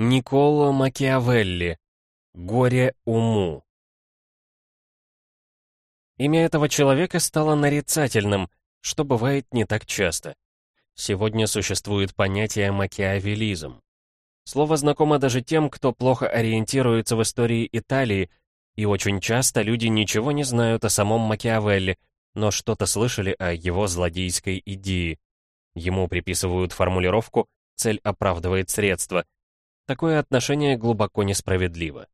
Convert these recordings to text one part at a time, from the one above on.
Николо Макиавелли. Горе уму. Имя этого человека стало нарицательным, что бывает не так часто. Сегодня существует понятие макиавелизм. Слово знакомо даже тем, кто плохо ориентируется в истории Италии, и очень часто люди ничего не знают о самом Макиавелли, но что-то слышали о его злодейской идее. Ему приписывают формулировку «цель оправдывает средства». Такое отношение глубоко несправедливо.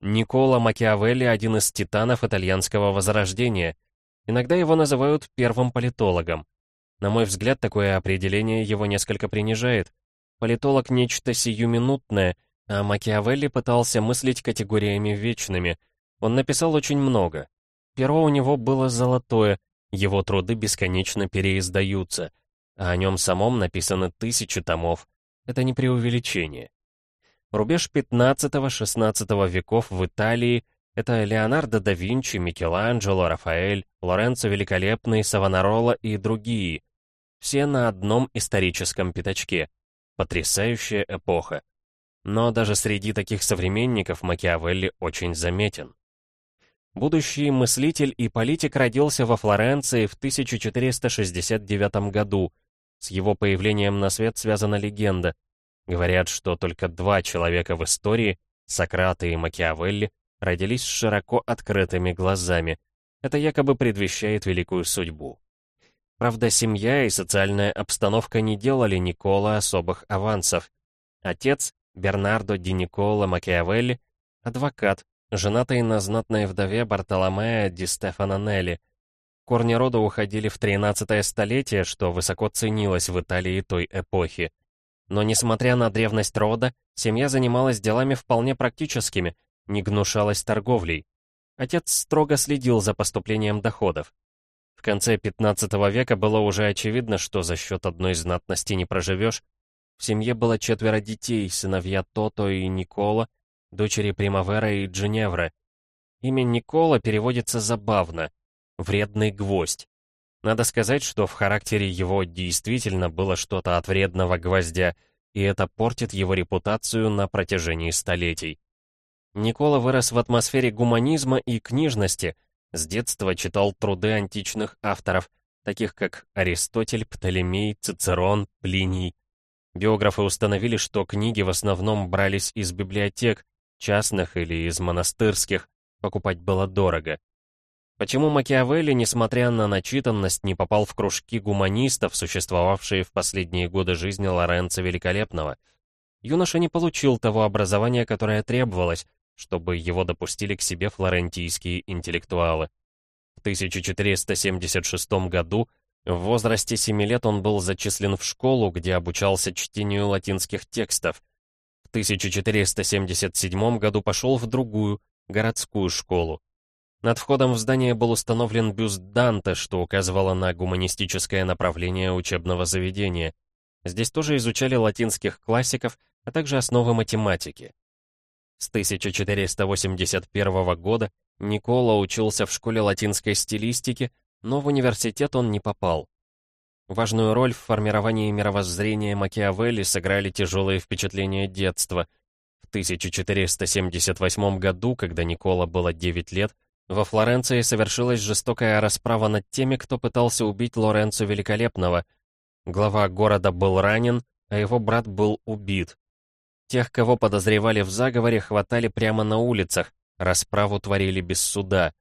Никола Макиавелли — один из титанов итальянского возрождения. Иногда его называют первым политологом. На мой взгляд, такое определение его несколько принижает. Политолог — нечто сиюминутное, а Макиавелли пытался мыслить категориями вечными. Он написал очень много. Перо у него было золотое, его труды бесконечно переиздаются, а о нем самом написаны тысячи томов. Это не преувеличение. Рубеж 15-16 веков в Италии — это Леонардо да Винчи, Микеланджело, Рафаэль, Лоренцо Великолепный, Савонарола и другие. Все на одном историческом пятачке. Потрясающая эпоха. Но даже среди таких современников Макиавелли очень заметен. Будущий мыслитель и политик родился во Флоренции в 1469 году. С его появлением на свет связана легенда. Говорят, что только два человека в истории, Сократ и Макиавелли, родились с широко открытыми глазами. Это якобы предвещает великую судьбу. Правда, семья и социальная обстановка не делали Никола особых авансов. Отец, Бернардо ди Никола Макиавелли, адвокат, женатый на знатной вдове Бартоломея ди Стефано Нелли. Корни рода уходили в 13 столетие, что высоко ценилось в Италии той эпохи. Но несмотря на древность рода, семья занималась делами вполне практическими, не гнушалась торговлей. Отец строго следил за поступлением доходов. В конце 15 века было уже очевидно, что за счет одной знатности не проживешь. В семье было четверо детей, сыновья Тото и Никола, дочери Примавера и Джиневра. Имя Никола переводится забавно — «вредный гвоздь». Надо сказать, что в характере его действительно было что-то от вредного гвоздя, и это портит его репутацию на протяжении столетий. Никола вырос в атмосфере гуманизма и книжности, с детства читал труды античных авторов, таких как Аристотель, Птолемей, Цицерон, Плиний. Биографы установили, что книги в основном брались из библиотек, частных или из монастырских, покупать было дорого. Почему Макиавелли, несмотря на начитанность, не попал в кружки гуманистов, существовавшие в последние годы жизни Лоренцо Великолепного? Юноша не получил того образования, которое требовалось, чтобы его допустили к себе флорентийские интеллектуалы. В 1476 году, в возрасте 7 лет он был зачислен в школу, где обучался чтению латинских текстов, в 1477 году пошел в другую, городскую школу. Над входом в здание был установлен бюст Данте, что указывало на гуманистическое направление учебного заведения. Здесь тоже изучали латинских классиков, а также основы математики. С 1481 года Никола учился в школе латинской стилистики, но в университет он не попал. Важную роль в формировании мировоззрения Макиавелли сыграли тяжелые впечатления детства. В 1478 году, когда Никола было 9 лет, во Флоренции совершилась жестокая расправа над теми, кто пытался убить Лоренцо Великолепного. Глава города был ранен, а его брат был убит. Тех, кого подозревали в заговоре, хватали прямо на улицах, расправу творили без суда.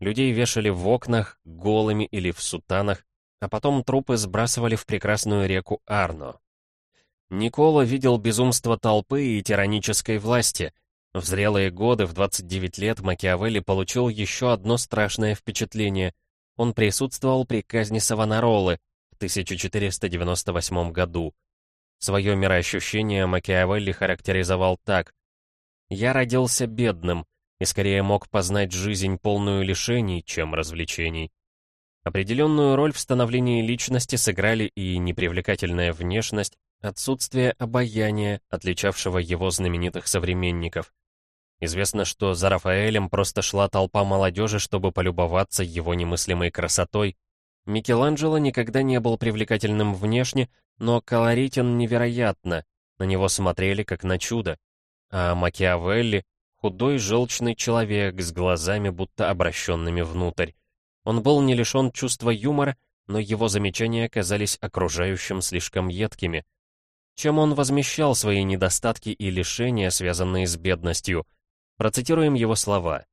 Людей вешали в окнах, голыми или в сутанах, а потом трупы сбрасывали в прекрасную реку Арно. Никола видел безумство толпы и тиранической власти. В зрелые годы, в 29 лет, Макиавелли получил еще одно страшное впечатление. Он присутствовал при казни Савонаролы в 1498 году. Свое мироощущение Макиавелли характеризовал так. «Я родился бедным и скорее мог познать жизнь полную лишений, чем развлечений. Определенную роль в становлении личности сыграли и непривлекательная внешность, отсутствие обаяния, отличавшего его знаменитых современников. Известно, что за Рафаэлем просто шла толпа молодежи, чтобы полюбоваться его немыслимой красотой. Микеланджело никогда не был привлекательным внешне, но колоритен невероятно. На него смотрели как на чудо. А Макиавелли — худой желчный человек с глазами, будто обращенными внутрь. Он был не лишен чувства юмора, но его замечания казались окружающим слишком едкими. Чем он возмещал свои недостатки и лишения, связанные с бедностью? Процитируем его слова.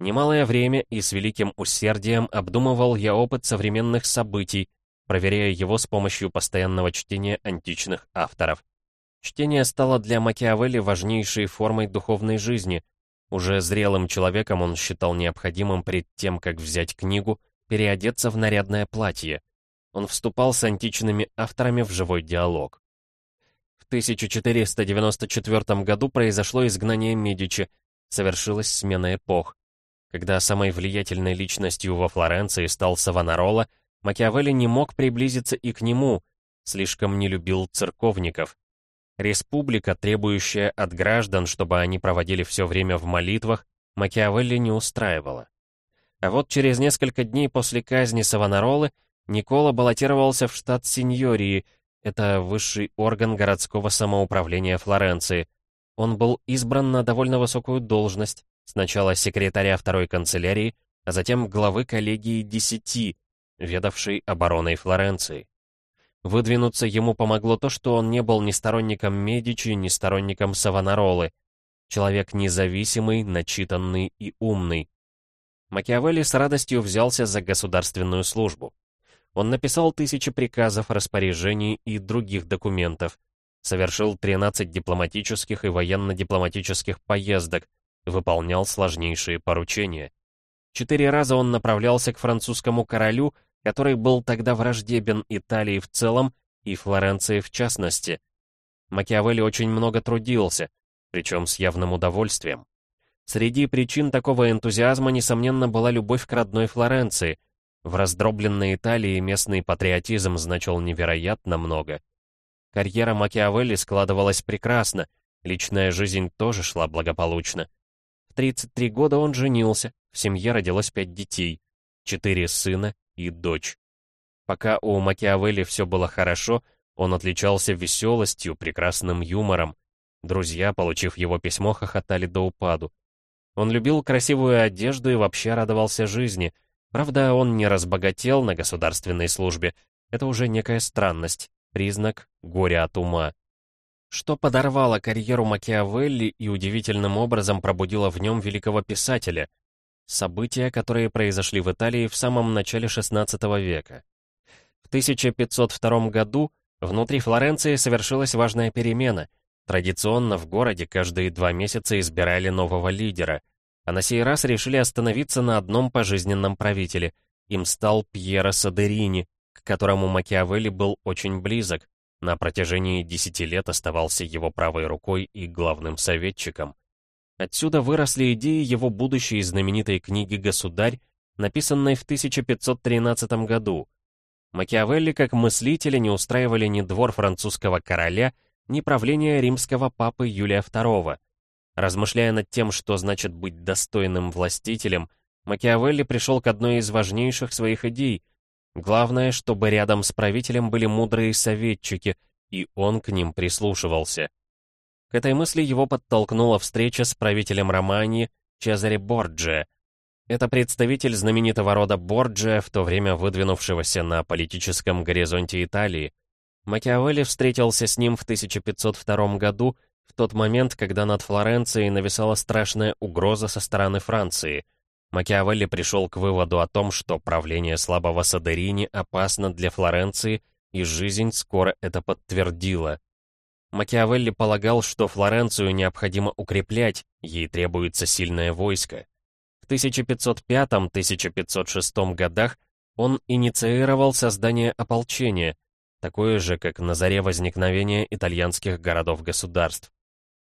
«Немалое время и с великим усердием обдумывал я опыт современных событий, проверяя его с помощью постоянного чтения античных авторов. Чтение стало для Макиавелли важнейшей формой духовной жизни. Уже зрелым человеком он считал необходимым перед тем, как взять книгу, переодеться в нарядное платье. Он вступал с античными авторами в живой диалог. В 1494 году произошло изгнание Медичи, совершилась смена эпох. Когда самой влиятельной личностью во Флоренции стал Савонарола, Макиавелли не мог приблизиться и к нему, слишком не любил церковников. Республика, требующая от граждан, чтобы они проводили все время в молитвах, Макиавелли не устраивала. А вот через несколько дней после казни Савонаролы Никола баллотировался в штат Синьории, это высший орган городского самоуправления Флоренции. Он был избран на довольно высокую должность, сначала секретаря второй канцелярии, а затем главы коллегии десяти, ведавшей обороной Флоренции. Выдвинуться ему помогло то, что он не был ни сторонником Медичи, ни сторонником Савонаролы. Человек независимый, начитанный и умный. Макиавелли с радостью взялся за государственную службу. Он написал тысячи приказов, распоряжений и других документов, совершил 13 дипломатических и военно-дипломатических поездок, выполнял сложнейшие поручения. Четыре раза он направлялся к французскому королю, который был тогда враждебен Италии в целом и Флоренции в частности. Макиавелли очень много трудился, причем с явным удовольствием. Среди причин такого энтузиазма, несомненно, была любовь к родной Флоренции. В раздробленной Италии местный патриотизм значил невероятно много. Карьера Макиавелли складывалась прекрасно, личная жизнь тоже шла благополучно. В 33 года он женился, в семье родилось пять детей, четыре сына и дочь. Пока у Макиавелли все было хорошо, он отличался веселостью, прекрасным юмором. Друзья, получив его письмо, хохотали до упаду. Он любил красивую одежду и вообще радовался жизни. Правда, он не разбогател на государственной службе. Это уже некая странность, признак горя от ума. Что подорвало карьеру Макиавелли и удивительным образом пробудило в нем великого писателя? События, которые произошли в Италии в самом начале XVI века. В 1502 году внутри Флоренции совершилась важная перемена — Традиционно в городе каждые два месяца избирали нового лидера, а на сей раз решили остановиться на одном пожизненном правителе. Им стал Пьеро Садерини, к которому Макиавелли был очень близок, на протяжении десяти лет оставался его правой рукой и главным советчиком. Отсюда выросли идеи его будущей знаменитой книги «Государь», написанной в 1513 году. Макиавелли как мыслители не устраивали ни двор французского короля, ни правления римского папы Юлия II. Размышляя над тем, что значит быть достойным властителем, Макиавелли пришел к одной из важнейших своих идей. Главное, чтобы рядом с правителем были мудрые советчики, и он к ним прислушивался. К этой мысли его подтолкнула встреча с правителем Романии Чезаре Борджиа. Это представитель знаменитого рода Борджиа, в то время выдвинувшегося на политическом горизонте Италии. Макиавелли встретился с ним в 1502 году, тот момент, когда над Флоренцией нависала страшная угроза со стороны Франции. Макиавелли пришел к выводу о том, что правление слабого Садерини опасно для Флоренции, и жизнь скоро это подтвердила. Макиавелли полагал, что Флоренцию необходимо укреплять, ей требуется сильное войско. В 1505-1506 годах он инициировал создание ополчения, такое же, как на заре возникновения итальянских городов-государств.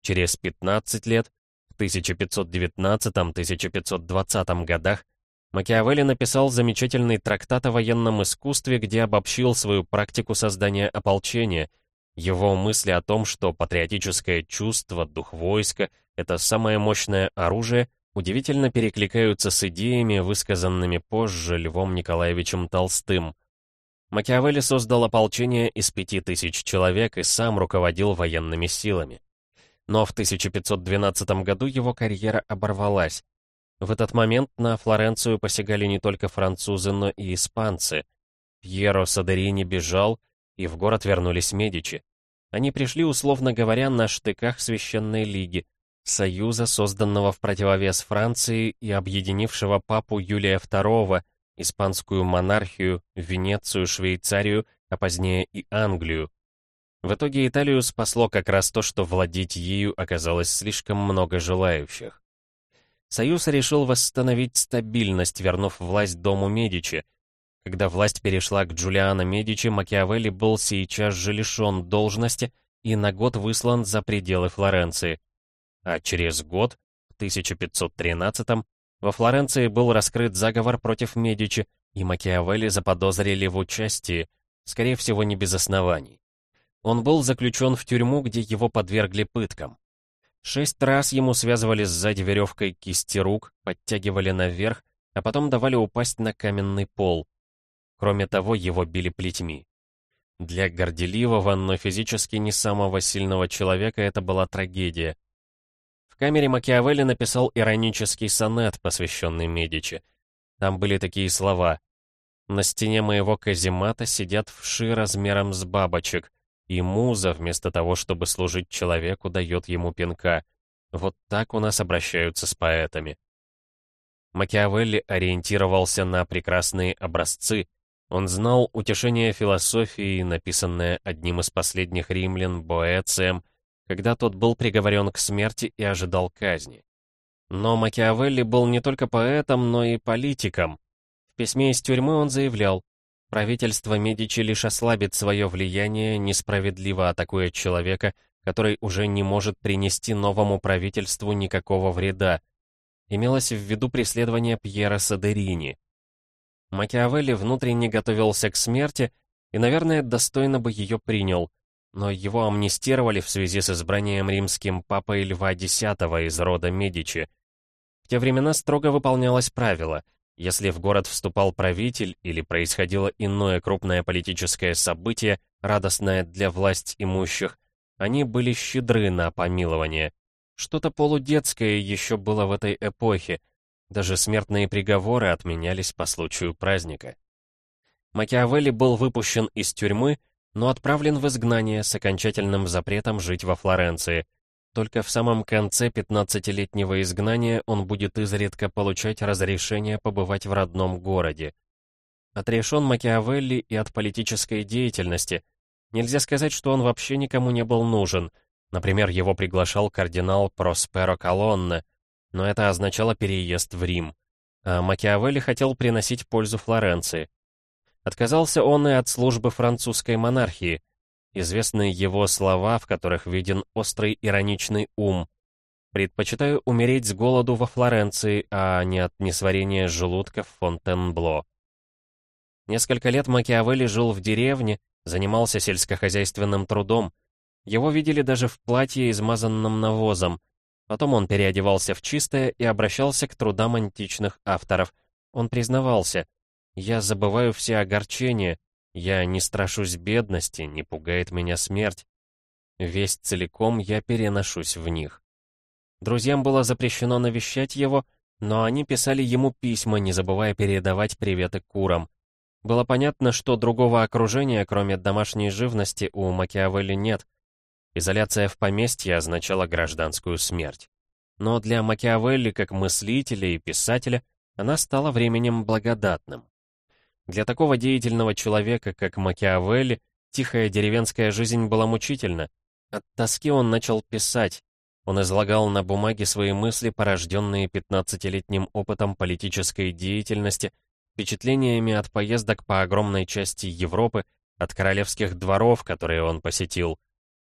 Через 15 лет, в 1519-1520 годах, Макиавелли написал замечательный трактат о военном искусстве, где обобщил свою практику создания ополчения, его мысли о том, что патриотическое чувство, дух войска — это самое мощное оружие, удивительно перекликаются с идеями, высказанными позже Львом Николаевичем Толстым. Макиавелли создал ополчение из пяти тысяч человек и сам руководил военными силами. Но в 1512 году его карьера оборвалась. В этот момент на Флоренцию посягали не только французы, но и испанцы. Пьеро Садерини бежал, и в город вернулись Медичи. Они пришли, условно говоря, на штыках Священной Лиги, союза, созданного в противовес Франции и объединившего папу Юлия II, испанскую монархию, Венецию, Швейцарию, а позднее и Англию. В итоге Италию спасло как раз то, что владеть ею оказалось слишком много желающих. Союз решил восстановить стабильность, вернув власть дому Медичи. Когда власть перешла к Джулиано Медичи, Макиавелли был сейчас же лишен должности и на год выслан за пределы Флоренции. А через год, в 1513 во Флоренции был раскрыт заговор против Медичи, и Макиавелли заподозрили в участии, скорее всего, не без оснований. Он был заключен в тюрьму, где его подвергли пыткам. Шесть раз ему связывали сзади веревкой кисти рук, подтягивали наверх, а потом давали упасть на каменный пол. Кроме того, его били плетьми. Для горделивого, но физически не самого сильного человека это была трагедия — камере Макиавелли написал иронический сонет, посвященный Медичи. Там были такие слова. «На стене моего каземата сидят вши размером с бабочек, и муза, вместо того, чтобы служить человеку, дает ему пинка. Вот так у нас обращаются с поэтами». Макиавелли ориентировался на прекрасные образцы. Он знал утешение философии, написанное одним из последних римлян, Боэцием, когда тот был приговорен к смерти и ожидал казни. Но Макиавелли был не только поэтом, но и политиком. В письме из тюрьмы он заявлял, правительство Медичи лишь ослабит свое влияние, несправедливо атакуя человека, который уже не может принести новому правительству никакого вреда. Имелось в виду преследование Пьера Садерини. Макиавелли внутренне готовился к смерти и, наверное, достойно бы ее принял — но его амнистировали в связи с избранием римским папой Льва X из рода Медичи. В те времена строго выполнялось правило — если в город вступал правитель или происходило иное крупное политическое событие, радостное для власть имущих, они были щедры на помилование. Что-то полудетское еще было в этой эпохе, даже смертные приговоры отменялись по случаю праздника. Макиавелли был выпущен из тюрьмы, но отправлен в изгнание с окончательным запретом жить во Флоренции. Только в самом конце 15-летнего изгнания он будет изредка получать разрешение побывать в родном городе. Отрешен Макиавелли и от политической деятельности. Нельзя сказать, что он вообще никому не был нужен. Например, его приглашал кардинал Просперо Колонне, но это означало переезд в Рим. А Макиавелли хотел приносить пользу Флоренции. Отказался он и от службы французской монархии. Известны его слова, в которых виден острый ироничный ум. «Предпочитаю умереть с голоду во Флоренции, а не от несварения желудка в Фонтенбло». Несколько лет Макиавелли жил в деревне, занимался сельскохозяйственным трудом. Его видели даже в платье, измазанном навозом. Потом он переодевался в чистое и обращался к трудам античных авторов. Он признавался — я забываю все огорчения, я не страшусь бедности, не пугает меня смерть. Весь целиком я переношусь в них. Друзьям было запрещено навещать его, но они писали ему письма, не забывая передавать приветы курам. Было понятно, что другого окружения, кроме домашней живности, у Макиавелли нет. Изоляция в поместье означала гражданскую смерть. Но для Макиавелли, как мыслителя и писателя, она стала временем благодатным. Для такого деятельного человека, как Макиавелли, тихая деревенская жизнь была мучительна. От тоски он начал писать. Он излагал на бумаге свои мысли, порожденные 15-летним опытом политической деятельности, впечатлениями от поездок по огромной части Европы, от королевских дворов, которые он посетил.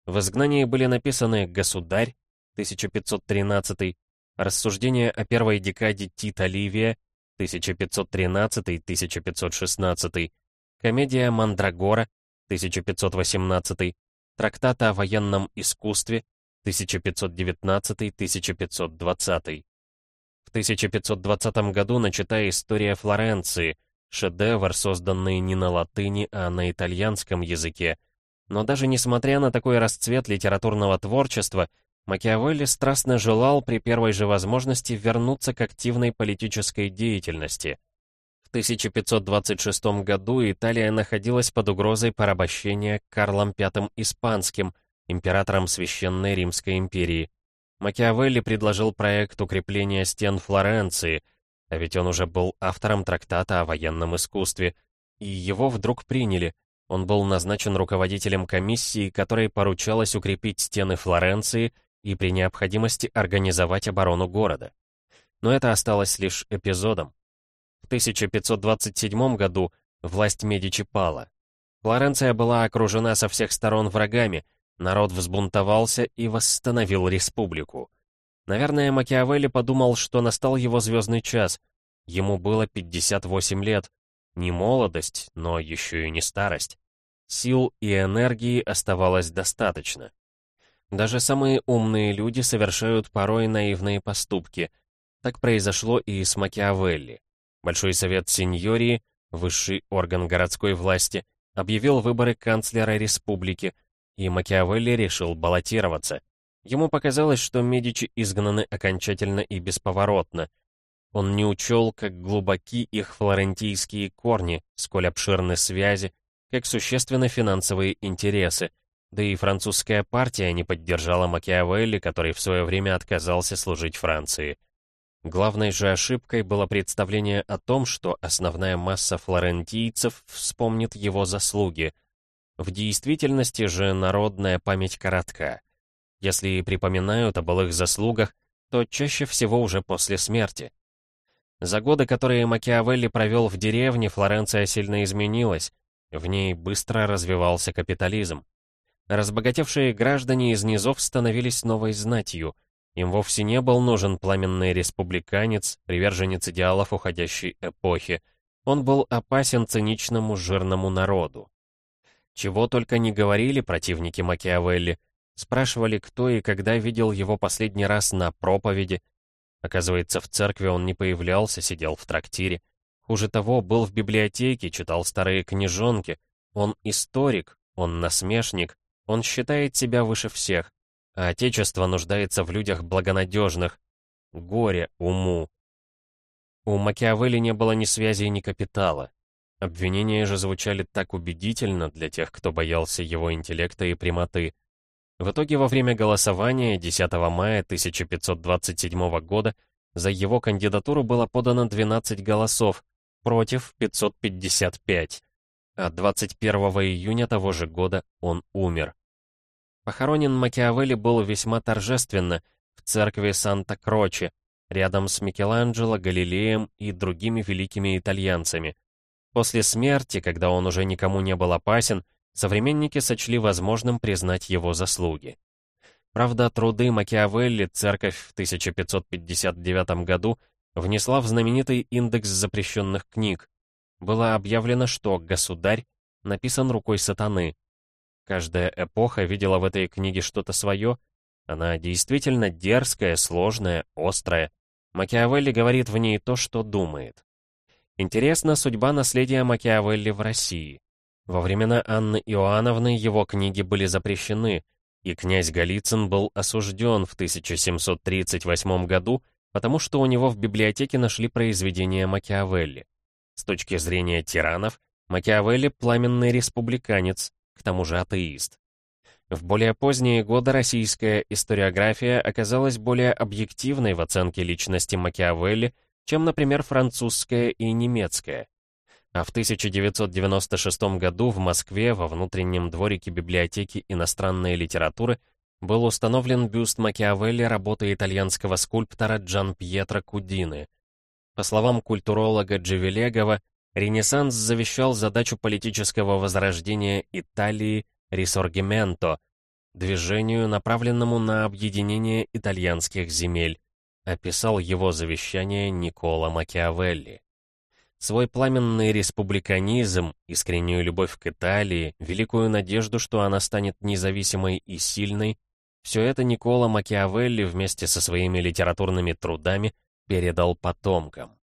В изгнании были написаны «Государь» 1513, «Рассуждения о первой декаде Тита Ливия» 1513-1516, комедия «Мандрагора» 1518, трактат о военном искусстве 1519-1520. В 1520 году начата история Флоренции, шедевр, созданный не на латыни, а на итальянском языке. Но даже несмотря на такой расцвет литературного творчества, Макиавелли страстно желал при первой же возможности вернуться к активной политической деятельности. В 1526 году Италия находилась под угрозой порабощения Карлом V Испанским, императором Священной Римской империи. Макиавелли предложил проект укрепления стен Флоренции, а ведь он уже был автором трактата о военном искусстве, и его вдруг приняли. Он был назначен руководителем комиссии, которой поручалось укрепить стены Флоренции и при необходимости организовать оборону города. Но это осталось лишь эпизодом. В 1527 году власть Медичи пала. Флоренция была окружена со всех сторон врагами, народ взбунтовался и восстановил республику. Наверное, Макиавелли подумал, что настал его звездный час. Ему было 58 лет. Не молодость, но еще и не старость. Сил и энергии оставалось достаточно. Даже самые умные люди совершают порой наивные поступки. Так произошло и с Макиавелли. Большой совет сеньории, высший орган городской власти, объявил выборы канцлера республики, и Макиавелли решил баллотироваться. Ему показалось, что Медичи изгнаны окончательно и бесповоротно. Он не учел, как глубоки их флорентийские корни, сколь обширны связи, как существенны финансовые интересы, да и французская партия не поддержала Макиавелли, который в свое время отказался служить Франции. Главной же ошибкой было представление о том, что основная масса флорентийцев вспомнит его заслуги. В действительности же народная память коротка. Если и припоминают о былых заслугах, то чаще всего уже после смерти. За годы, которые Макиавелли провел в деревне, Флоренция сильно изменилась. В ней быстро развивался капитализм. Разбогатевшие граждане из низов становились новой знатью. Им вовсе не был нужен пламенный республиканец, приверженец идеалов уходящей эпохи. Он был опасен циничному жирному народу. Чего только не говорили противники Макиавелли. Спрашивали, кто и когда видел его последний раз на проповеди. Оказывается, в церкви он не появлялся, сидел в трактире. Хуже того, был в библиотеке, читал старые книжонки. Он историк, он насмешник, он считает себя выше всех, а Отечество нуждается в людях благонадежных. Горе уму. У Макиавелли не было ни связи, ни капитала. Обвинения же звучали так убедительно для тех, кто боялся его интеллекта и прямоты. В итоге во время голосования 10 мая 1527 года за его кандидатуру было подано 12 голосов, против 555, а 21 июня того же года он умер. Похоронен Макиавелли был весьма торжественно в церкви Санта-Кроче, рядом с Микеланджело, Галилеем и другими великими итальянцами. После смерти, когда он уже никому не был опасен, современники сочли возможным признать его заслуги. Правда, труды Макиавелли церковь в 1559 году внесла в знаменитый индекс запрещенных книг. Было объявлено, что «Государь» написан рукой сатаны, Каждая эпоха видела в этой книге что-то свое. Она действительно дерзкая, сложная, острая. Макиавелли говорит в ней то, что думает. Интересна судьба наследия Макиавелли в России. Во времена Анны Иоанновны его книги были запрещены, и князь Голицын был осужден в 1738 году, потому что у него в библиотеке нашли произведения Макиавелли. С точки зрения тиранов, Макиавелли — пламенный республиканец, к тому же атеист. В более поздние годы российская историография оказалась более объективной в оценке личности Макиавелли, чем, например, французская и немецкая. А в 1996 году в Москве во внутреннем дворике библиотеки иностранной литературы был установлен бюст Макиавелли работы итальянского скульптора Джан Пьетро Кудины. По словам культуролога Дживелегова, Ренессанс завещал задачу политического возрождения Италии «Ресоргименто», движению, направленному на объединение итальянских земель, описал его завещание Никола Макиавелли. Свой пламенный республиканизм, искреннюю любовь к Италии, великую надежду, что она станет независимой и сильной, все это Никола Макиавелли вместе со своими литературными трудами передал потомкам.